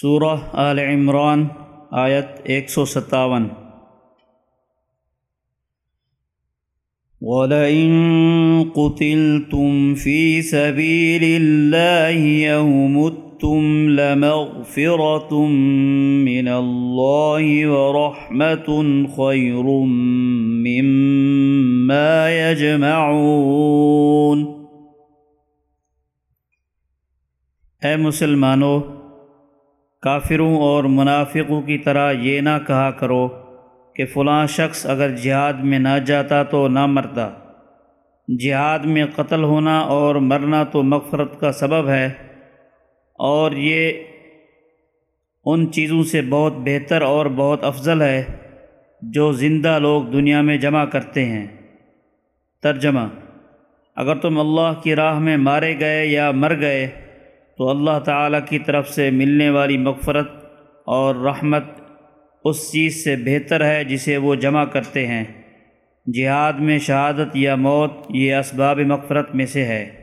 سورہ آل عمران آیت ایک سو ستاون۔ وَلَئِن قُتِلْتُمْ فِي سَبِيلِ اللَّهِ يَوْمُتُّمْ لَمَغْفِرَةٌ مِّنَ اللَّهِ وَرَحْمَةٌ خَيْرٌ مِّمَّا يَجْمَعُونَ۔ اے مسلمانوں کافروں اور منافقوں کی طرح یہ نہ کہا کرو کہ فلاں شخص اگر جہاد میں نہ جاتا تو نہ مرتا۔ جہاد میں قتل ہونا اور مرنا تو مغفرت کا سبب ہے، اور یہ ان چیزوں سے بہت بہتر اور بہت افضل ہے جو زندہ لوگ دنیا میں جمع کرتے ہیں۔ ترجمہ اگر تم اللہ کی راہ میں مارے گئے یا مر گئے تو اللہ تعالیٰ کی طرف سے ملنے والی مغفرت اور رحمت اس چیز سے بہتر ہے جسے وہ جمع کرتے ہیں۔ جہاد میں شہادت یا موت یہ اسباب مغفرت میں سے ہے۔